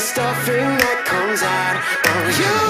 stuffing that comes out of you.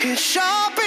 Cause sharp